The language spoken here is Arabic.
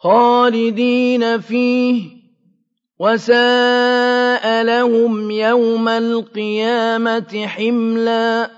خَالِدِينَ فِيهِ ۖ وَسَاءَ لَهُمْ يَوْمَ الْقِيَامَةِ حِمْلًا.